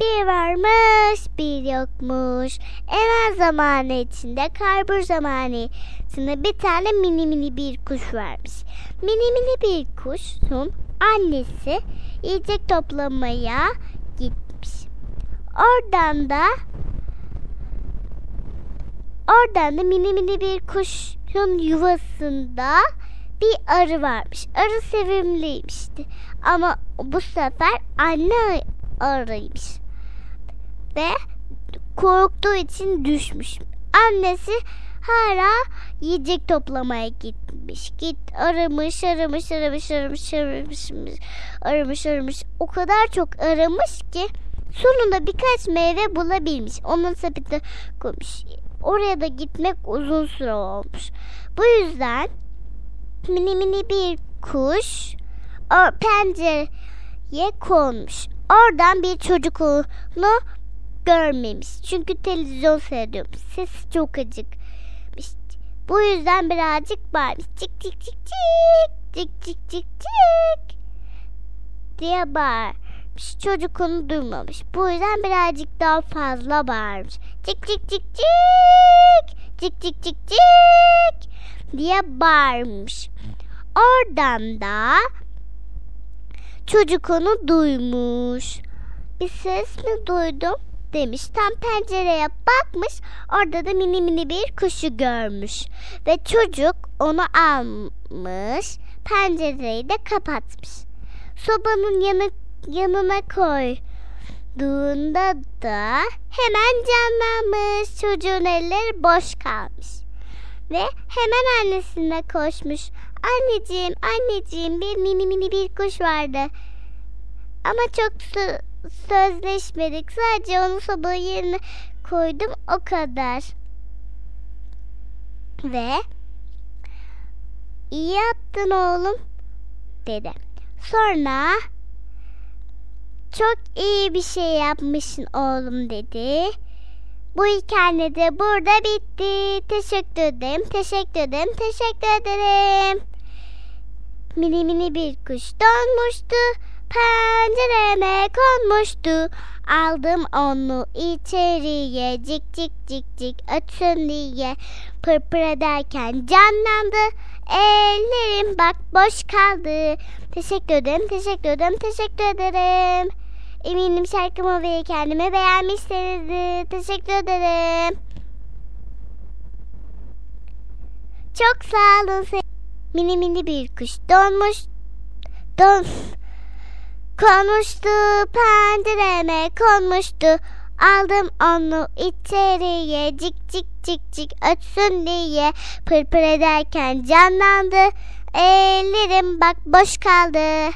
Bir varmış bir yokmuş. Evvel zamanı içinde karbur zamanı içinde bir tane mini mini bir kuş varmış. Mini mini bir kuşun annesi yiyecek toplamaya gitmiş. Oradan da oradan da mini mini bir kuşun yuvasında bir arı varmış. Arı sevimliymişti. Ama bu sefer anne arıymış. Ve korktuğu için düşmüş. Annesi hala yiyecek toplamaya gitmiş. Git aramış, aramış, aramış, aramış, aramış, aramış, aramış. O kadar çok aramış ki sonunda birkaç meyve bulabilmiş. Onun sepete koymuş. Oraya da gitmek uzun süre olmuş. Bu yüzden mini mini bir kuş pencereye konmuş. Oradan bir çocuk onu görmemiş. Çünkü televizyon seyrediyormuş. Sesi çok acıkmış. Bu yüzden birazcık bağırmış. Cik cik cik cik cik cik cik cik diye bağırmış. Çocuk onu duymamış. Bu yüzden birazcık daha fazla bağırmış. Cik cik cik cik cik cik cik cik diye bağırmış. Oradan da çocuk onu duymuş. Bir ses mi duydum demiş. Tam pencereye bakmış. Orada da mini mini bir kuşu görmüş. Ve çocuk onu almış. Pencereyi de kapatmış. Sobanın yanı, yanına koyduğunda da hemen canlanmış. Çocuğun elleri boş kalmış. Ve hemen annesine koşmuş. Anneciğim, anneciğim bir mini mini bir kuş vardı. Ama çok sö- sözleşmedik. Sadece onu sobanın yerine koydum o kadar. Ve iyi yaptın oğlum dedi. Sonra çok iyi bir şey yapmışsın oğlum dedi. Bu hikaye de burada bitti. Teşekkür ederim, teşekkür ederim, teşekkür ederim. Mini mini bir kuş donmuştu. Pencereme konmuştu. Aldım onu içeriye cik cik cik cik ötsün diye. Pırpır ederken canlandı. Ellerim bak boş kaldı. Teşekkür ederim, teşekkür ederim, teşekkür ederim. Eminim şarkımı ve kendimi beğenmişsinizdir. Teşekkür ederim. Çok sağ olun. Mini mini bir kuş donmuş. Don konmuştu pencereme konmuştu. Aldım onu içeriye cik cik cik cik ötsün diye pırpır ederken canlandı. Ellerim bak boş kaldı.